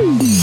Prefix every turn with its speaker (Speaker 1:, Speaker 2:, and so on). Speaker 1: Ooh.